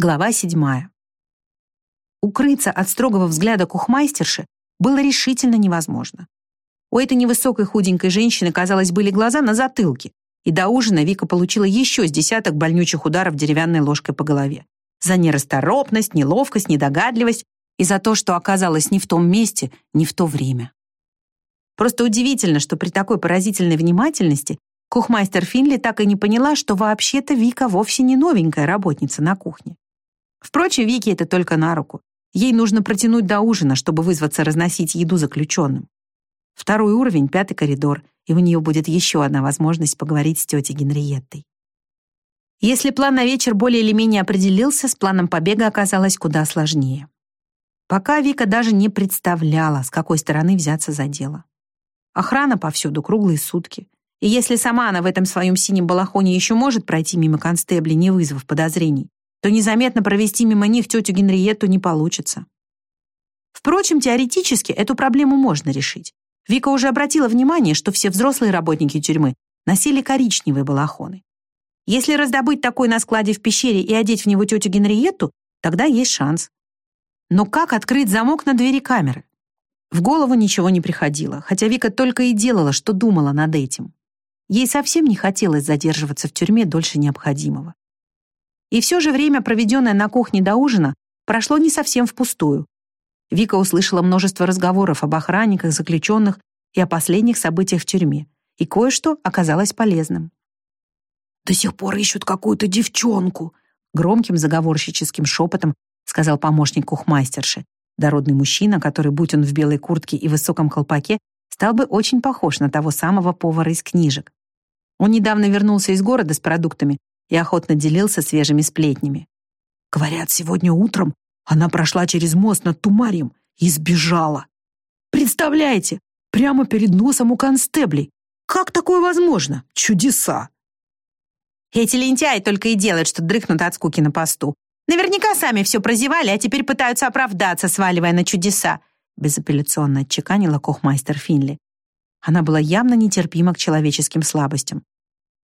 Глава седьмая. Укрыться от строгого взгляда кухмайстерши было решительно невозможно. У этой невысокой худенькой женщины, казалось, были глаза на затылке, и до ужина Вика получила еще с десяток больнючих ударов деревянной ложкой по голове. За нерасторопность, неловкость, недогадливость и за то, что оказалась не в том месте, не в то время. Просто удивительно, что при такой поразительной внимательности кухмайстер Финли так и не поняла, что вообще-то Вика вовсе не новенькая работница на кухне. Впрочем, Вике это только на руку. Ей нужно протянуть до ужина, чтобы вызваться разносить еду заключенным. Второй уровень, пятый коридор, и у нее будет еще одна возможность поговорить с тетей Генриеттой. Если план на вечер более или менее определился, с планом побега оказалось куда сложнее. Пока Вика даже не представляла, с какой стороны взяться за дело. Охрана повсюду, круглые сутки. И если сама она в этом своем синем балахоне еще может пройти мимо констебли, не вызвав подозрений, то незаметно провести мимо них тетю Генриетту не получится. Впрочем, теоретически эту проблему можно решить. Вика уже обратила внимание, что все взрослые работники тюрьмы носили коричневые балахоны. Если раздобыть такой на складе в пещере и одеть в него тетю Генриетту, тогда есть шанс. Но как открыть замок на двери камеры? В голову ничего не приходило, хотя Вика только и делала, что думала над этим. Ей совсем не хотелось задерживаться в тюрьме дольше необходимого. И все же время, проведенное на кухне до ужина, прошло не совсем впустую. Вика услышала множество разговоров об охранниках, заключенных и о последних событиях в тюрьме, и кое-что оказалось полезным. «До сих пор ищут какую-то девчонку», громким заговорщическим шепотом сказал помощник кухмастерши, дородный мужчина, который, будь он в белой куртке и высоком колпаке, стал бы очень похож на того самого повара из книжек. Он недавно вернулся из города с продуктами и охотно делился свежими сплетнями. Говорят, сегодня утром она прошла через мост над Тумарием и сбежала. Представляете, прямо перед носом у констеблей. Как такое возможно? Чудеса! Эти лентяи только и делают, что дрыхнут от скуки на посту. Наверняка сами все прозевали, а теперь пытаются оправдаться, сваливая на чудеса», безапелляционно отчеканила кохмайстер Финли. Она была явно нетерпима к человеческим слабостям.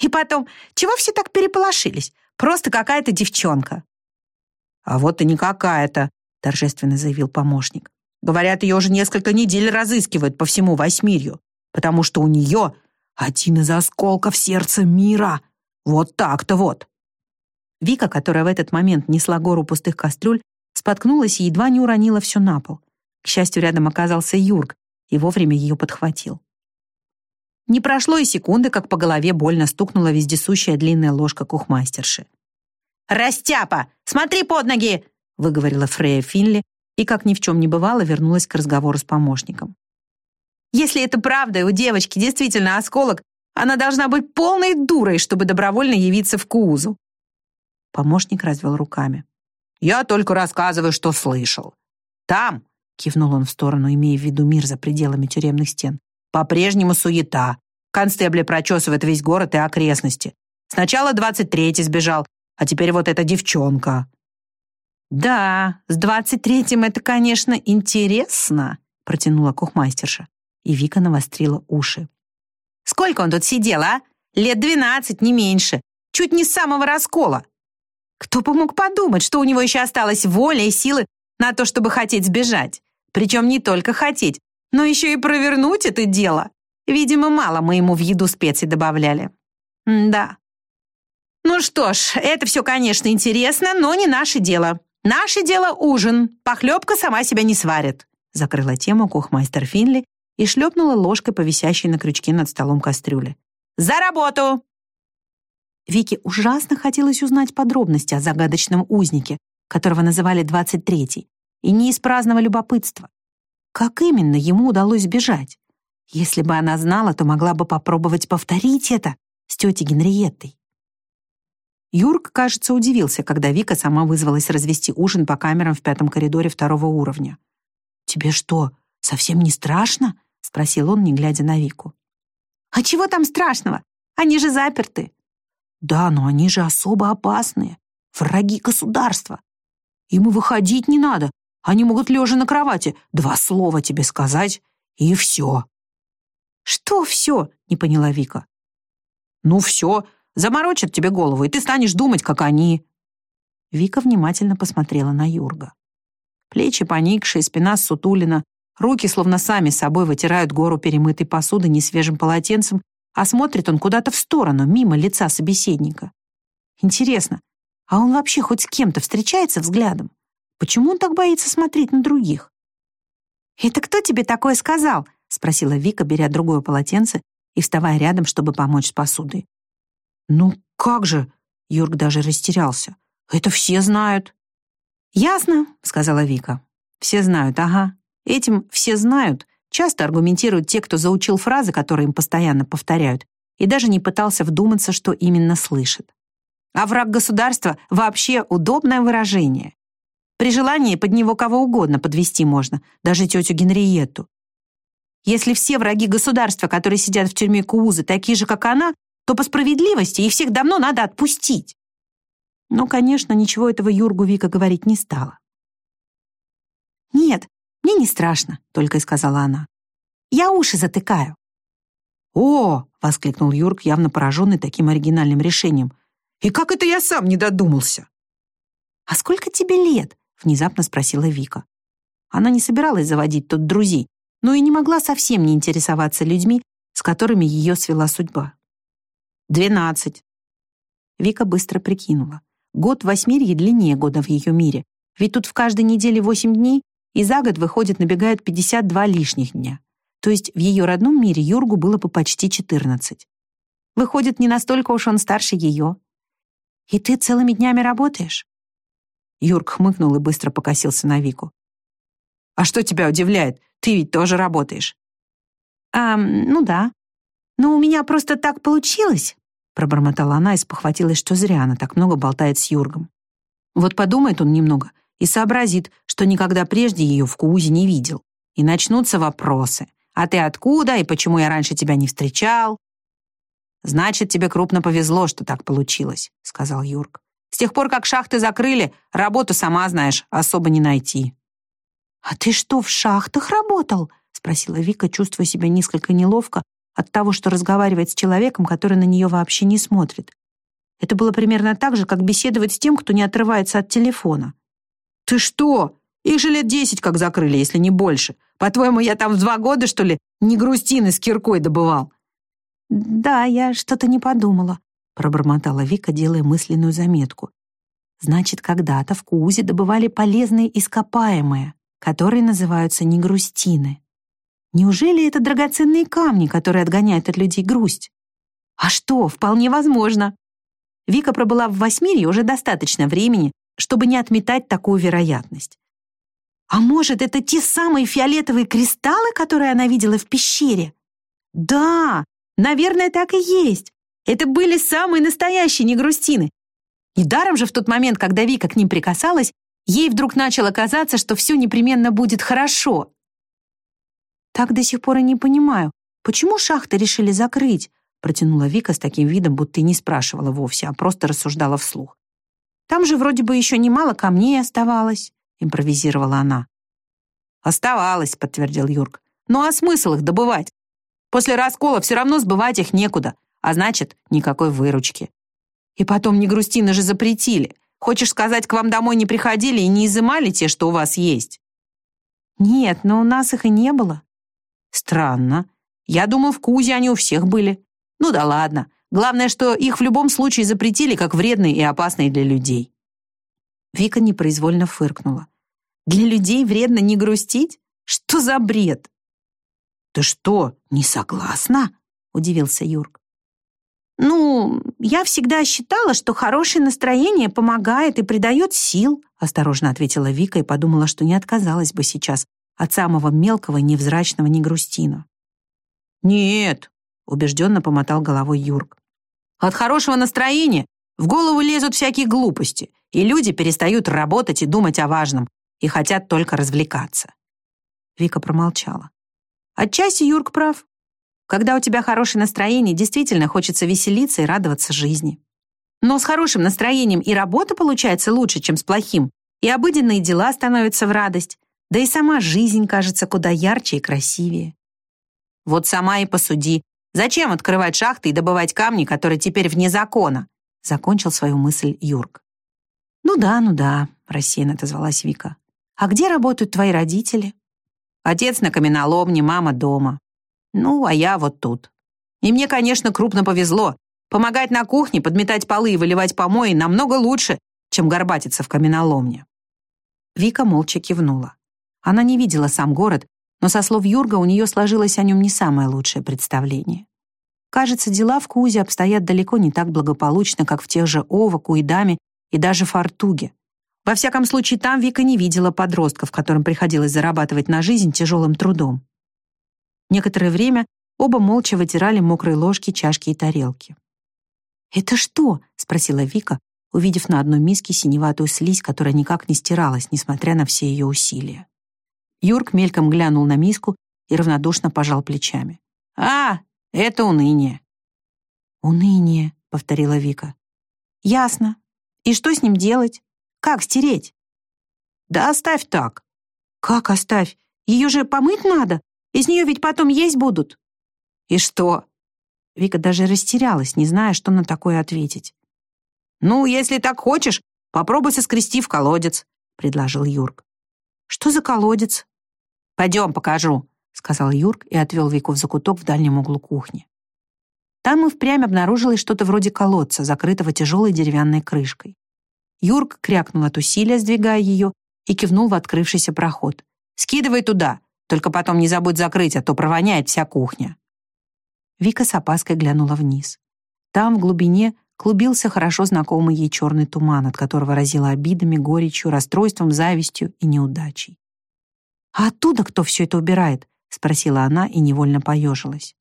И потом, чего все так переполошились? Просто какая-то девчонка». «А вот и не какая-то», — торжественно заявил помощник. «Говорят, ее уже несколько недель разыскивают по всему Восьмирью, потому что у нее один из осколков сердца мира. Вот так-то вот». Вика, которая в этот момент несла гору пустых кастрюль, споткнулась и едва не уронила все на пол. К счастью, рядом оказался Юрк и вовремя ее подхватил. Не прошло и секунды, как по голове больно стукнула вездесущая длинная ложка кухмастерши. «Растяпа! Смотри под ноги!» выговорила Фрея Финли и, как ни в чем не бывало, вернулась к разговору с помощником. «Если это правда, и у девочки действительно осколок, она должна быть полной дурой, чтобы добровольно явиться в Куузу». Помощник развел руками. «Я только рассказываю, что слышал. Там, — кивнул он в сторону, имея в виду мир за пределами тюремных стен, по-прежнему суета. Констебли прочесывают весь город и окрестности. Сначала двадцать третий сбежал, а теперь вот эта девчонка». «Да, с двадцать третьим это, конечно, интересно», протянула кухмастерша. И Вика навострила уши. «Сколько он тут сидел, а? Лет двенадцать, не меньше. Чуть не с самого раскола. Кто бы мог подумать, что у него еще осталась воля и силы на то, чтобы хотеть сбежать. Причем не только хотеть, но еще и провернуть это дело. Видимо, мало мы ему в еду специй добавляли. М да. Ну что ж, это все, конечно, интересно, но не наше дело. Наше дело ужин. Похлебка сама себя не сварит. Закрыла тему кухмайстер Финли и шлепнула ложкой по висящей на крючке над столом кастрюле. «За работу!» Вике ужасно хотелось узнать подробности о загадочном узнике, которого называли 23-й, и не из праздного любопытства. Как именно ему удалось сбежать? Если бы она знала, то могла бы попробовать повторить это с тетей Генриеттой. Юрк, кажется, удивился, когда Вика сама вызвалась развести ужин по камерам в пятом коридоре второго уровня. «Тебе что, совсем не страшно?» — спросил он, не глядя на Вику. «А чего там страшного? Они же заперты». «Да, но они же особо опасные. Враги государства. Им и выходить не надо, они могут лежа на кровати два слова тебе сказать, и все». «Что все?» — не поняла Вика. «Ну все, заморочат тебе голову, и ты станешь думать, как они». Вика внимательно посмотрела на Юрга. Плечи поникшие, спина сутулина, руки словно сами собой вытирают гору перемытой посуды несвежим полотенцем, а смотрит он куда-то в сторону, мимо лица собеседника. Интересно, а он вообще хоть с кем-то встречается взглядом? Почему он так боится смотреть на других? «Это кто тебе такое сказал?» — спросила Вика, беря другое полотенце и вставая рядом, чтобы помочь с посудой. «Ну как же?» — Юрк даже растерялся. «Это все знают». «Ясно», — сказала Вика. «Все знают, ага. Этим «все знают» часто аргументируют те, кто заучил фразы, которые им постоянно повторяют, и даже не пытался вдуматься, что именно слышит. А враг государства — вообще удобное выражение. При желании под него кого угодно подвести можно, даже тетю Генриетту. Если все враги государства, которые сидят в тюрьме Куузы, такие же, как она, то по справедливости их всех давно надо отпустить. Но, конечно, ничего этого Юргу Вика говорить не стала. «Нет, мне не страшно», — только и сказала она. «Я уши затыкаю». «О!» — воскликнул Юрк, явно пораженный таким оригинальным решением. «И как это я сам не додумался?» «А сколько тебе лет?» — внезапно спросила Вика. Она не собиралась заводить тут друзей, но и не могла совсем не интересоваться людьми, с которыми ее свела судьба. «Двенадцать». Вика быстро прикинула. Год восьмерье длиннее года в ее мире, ведь тут в каждой неделе восемь дней, и за год, выходит, набегают 52 лишних дня. То есть в ее родном мире Юргу было бы почти 14. Выходит, не настолько уж он старше ее. «И ты целыми днями работаешь?» Юрк хмыкнул и быстро покосился на Вику. «А что тебя удивляет? Ты ведь тоже работаешь». «А, ну да. Но у меня просто так получилось», пробормотала она и спохватилась, что зря она так много болтает с Юргом. Вот подумает он немного и сообразит, что никогда прежде ее в Куузе не видел. И начнутся вопросы. «А ты откуда? И почему я раньше тебя не встречал?» «Значит, тебе крупно повезло, что так получилось», — сказал Юрк. С тех пор, как шахты закрыли, работу, сама знаешь, особо не найти». «А ты что, в шахтах работал?» — спросила Вика, чувствуя себя несколько неловко от того, что разговаривает с человеком, который на нее вообще не смотрит. Это было примерно так же, как беседовать с тем, кто не отрывается от телефона. «Ты что? Их же лет десять как закрыли, если не больше. По-твоему, я там в два года, что ли, не грустины с киркой добывал?» «Да, я что-то не подумала пробормотала Вика, делая мысленную заметку. Значит, когда-то в Куузе добывали полезные ископаемые, которые называются негрустины. Неужели это драгоценные камни, которые отгоняют от людей грусть? А что, вполне возможно. Вика пробыла в Восьмирье уже достаточно времени, чтобы не отметать такую вероятность. А может, это те самые фиолетовые кристаллы, которые она видела в пещере? Да, наверное, так и есть. Это были самые настоящие негрустины. Недаром же в тот момент, когда Вика к ним прикасалась, ей вдруг начало казаться, что все непременно будет хорошо. «Так до сих пор и не понимаю, почему шахты решили закрыть?» протянула Вика с таким видом, будто и не спрашивала вовсе, а просто рассуждала вслух. «Там же вроде бы еще немало камней оставалось», импровизировала она. «Оставалось», — подтвердил Юрк. «Ну а смысл их добывать? После раскола все равно сбывать их некуда а значит, никакой выручки. И потом не грустины же запретили. Хочешь сказать, к вам домой не приходили и не изымали те, что у вас есть? Нет, но у нас их и не было. Странно. Я думал, в Кузе они у всех были. Ну да ладно. Главное, что их в любом случае запретили как вредные и опасные для людей. Вика непроизвольно фыркнула. Для людей вредно не грустить? Что за бред? Ты что, не согласна? Удивился Юрк. «Ну, я всегда считала, что хорошее настроение помогает и придает сил», осторожно ответила Вика и подумала, что не отказалась бы сейчас от самого мелкого невзрачного негрустина. «Нет», — убежденно помотал головой Юрк. «От хорошего настроения в голову лезут всякие глупости, и люди перестают работать и думать о важном, и хотят только развлекаться». Вика промолчала. Отчасти Юрк прав. Когда у тебя хорошее настроение, действительно хочется веселиться и радоваться жизни. Но с хорошим настроением и работа получается лучше, чем с плохим, и обыденные дела становятся в радость, да и сама жизнь кажется куда ярче и красивее. Вот сама и посуди. Зачем открывать шахты и добывать камни, которые теперь вне закона? Закончил свою мысль Юрк. «Ну да, ну да», — рассеянно отозвалась Вика. «А где работают твои родители?» «Отец на каменоломне, мама дома. Ну, а я вот тут. И мне, конечно, крупно повезло. Помогать на кухне, подметать полы и выливать помои намного лучше, чем горбатиться в каменоломне». Вика молча кивнула. Она не видела сам город, но со слов Юрга у нее сложилось о нем не самое лучшее представление. Кажется, дела в Кузе обстоят далеко не так благополучно, как в тех же Ова, Куидаме и даже Фортуге. Во всяком случае, там Вика не видела подростков, которым приходилось зарабатывать на жизнь тяжелым трудом. Некоторое время оба молча вытирали мокрые ложки, чашки и тарелки. «Это что?» — спросила Вика, увидев на одной миске синеватую слизь, которая никак не стиралась, несмотря на все ее усилия. Юрк мельком глянул на миску и равнодушно пожал плечами. «А, это уныние». «Уныние», — повторила Вика. «Ясно. И что с ним делать? Как стереть?» «Да оставь так». «Как оставь? Ее же помыть надо. Из нее ведь потом есть будут». «И что?» Вика даже растерялась, не зная, что на такое ответить. «Ну, если так хочешь, попробуй соскрести в колодец», — предложил Юрк. «Что за колодец?» «Пойдем, покажу», — сказал Юрк и отвел Вику в закуток в дальнем углу кухни. Там и впрямь обнаружилось что-то вроде колодца, закрытого тяжелой деревянной крышкой. Юрк крякнул от усилия, сдвигая ее, и кивнул в открывшийся проход. «Скидывай туда, только потом не забудь закрыть, а то провоняет вся кухня». Вика с опаской глянула вниз. Там, в глубине, клубился хорошо знакомый ей черный туман, от которого разило обидами, горечью, расстройством, завистью и неудачей. «А оттуда кто все это убирает?» — спросила она и невольно поежилась.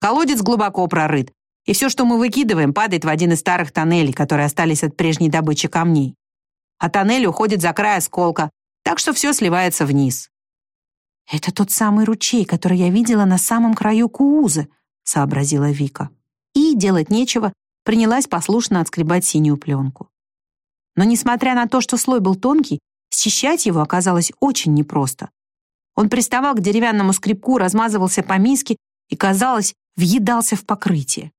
«Колодец глубоко прорыт, и все, что мы выкидываем, падает в один из старых тоннелей, которые остались от прежней добычи камней. А тоннель уходит за край осколка, так что все сливается вниз». «Это тот самый ручей, который я видела на самом краю Куузы», — сообразила Вика. И, делать нечего, принялась послушно отскребать синюю пленку. Но, несмотря на то, что слой был тонкий, счищать его оказалось очень непросто. Он приставал к деревянному скребку, размазывался по миске и, казалось, въедался в покрытие.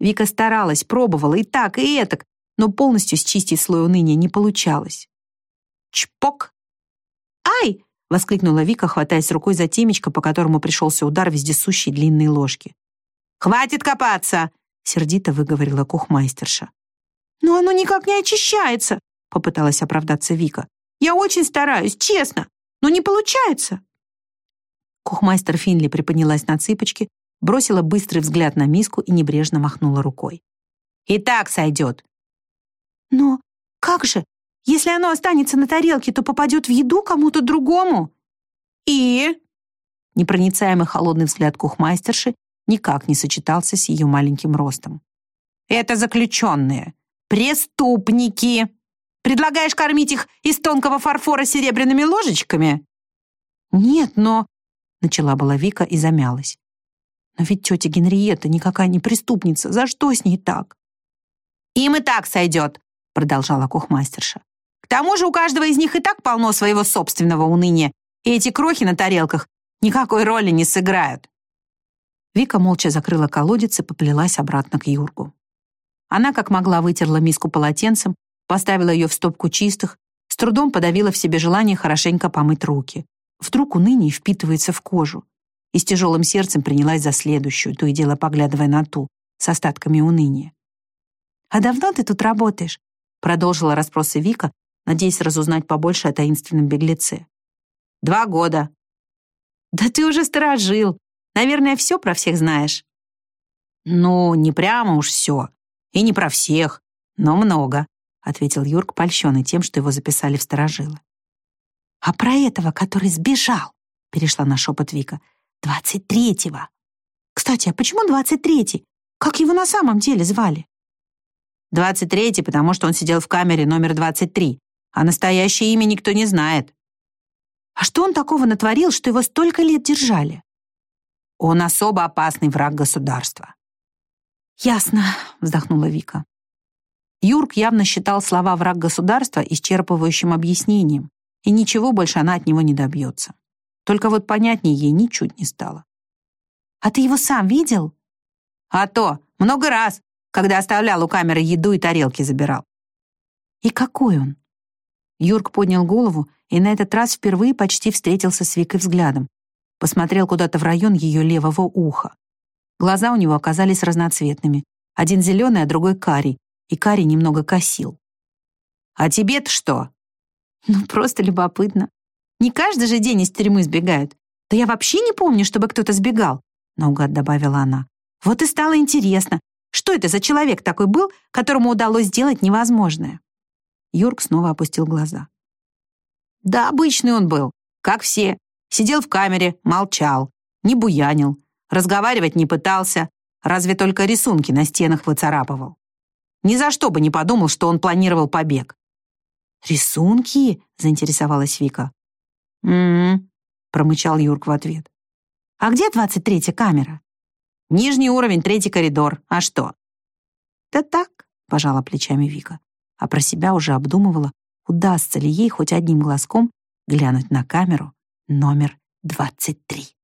Вика старалась, пробовала и так, и этак, но полностью счистить слой уныния не получалось. Чпок! «Ай!» — воскликнула Вика, хватаясь рукой за темечко, по которому пришелся удар вездесущей длинной ложки. «Хватит копаться!» — сердито выговорила кухмайстерша. «Но оно никак не очищается», — попыталась оправдаться Вика. «Я очень стараюсь, честно, но не получается». Кухмайстер Финли приподнялась на цыпочки, бросила быстрый взгляд на миску и небрежно махнула рукой. «И так сойдет». «Но как же? Если оно останется на тарелке, то попадет в еду кому-то другому». «И?» Непроницаемый холодный взгляд кухмайстерши никак не сочетался с ее маленьким ростом. «Это заключенные. Преступники. Предлагаешь кормить их из тонкого фарфора серебряными ложечками?» «Нет, но...» — начала была Вика и замялась. «Но ведь тетя Генриетта никакая не преступница. За что с ней так?» «Им и так сойдет», — продолжала кухмастерша. «К тому же у каждого из них и так полно своего собственного уныния, и эти крохи на тарелках никакой роли не сыграют. Вика молча закрыла колодец и поплелась обратно к Юргу. Она как могла вытерла миску полотенцем, поставила ее в стопку чистых, с трудом подавила в себе желание хорошенько помыть руки. Вдруг уныние впитывается в кожу. И с тяжелым сердцем принялась за следующую, то и дело поглядывая на ту, с остатками уныния. «А давно ты тут работаешь?» продолжила расспросы Вика, надеясь разузнать побольше о таинственном беглеце. «Два года». «Да ты уже сторожил. Наверное, все про всех знаешь». «Ну, не прямо уж все. И не про всех, но много», ответил Юрк, польщенный тем, что его записали в сторожилы. «А про этого, который сбежал?» перешла на шепот Вика. «Двадцать третьего». «Кстати, а почему двадцать третий? Как его на самом деле звали?» «Двадцать третий, потому что он сидел в камере номер двадцать три, а настоящее имя никто не знает». «А что он такого натворил, что его столько лет держали?» Он особо опасный враг государства. «Ясно», — вздохнула Вика. Юрк явно считал слова «враг государства» исчерпывающим объяснением, и ничего больше она от него не добьется. Только вот понятнее ей ничуть не стало. «А ты его сам видел?» «А то, много раз, когда оставлял у камеры еду и тарелки забирал». И какой он? Юрк поднял голову и на этот раз впервые почти встретился с Викой взглядом. Посмотрел куда-то в район ее левого уха. Глаза у него оказались разноцветными. Один зеленый, а другой карий. И карий немного косил. «А тебе-то что?» «Ну, просто любопытно. Не каждый же день из тюрьмы сбегают. Да я вообще не помню, чтобы кто-то сбегал», наугад добавила она. «Вот и стало интересно, что это за человек такой был, которому удалось сделать невозможное?» Юрк снова опустил глаза. «Да обычный он был, как все. Сидел в камере, молчал, не буянил, разговаривать не пытался, разве только рисунки на стенах выцарапывал. Ни за что бы не подумал, что он планировал побег. «Рисунки?» — заинтересовалась Вика. «М-м-м», промычал Юрк в ответ. «А где двадцать третья камера?» «Нижний уровень, третий коридор. А что?» «Да так», — пожала плечами Вика, а про себя уже обдумывала, удастся ли ей хоть одним глазком глянуть на камеру номер двадцать три.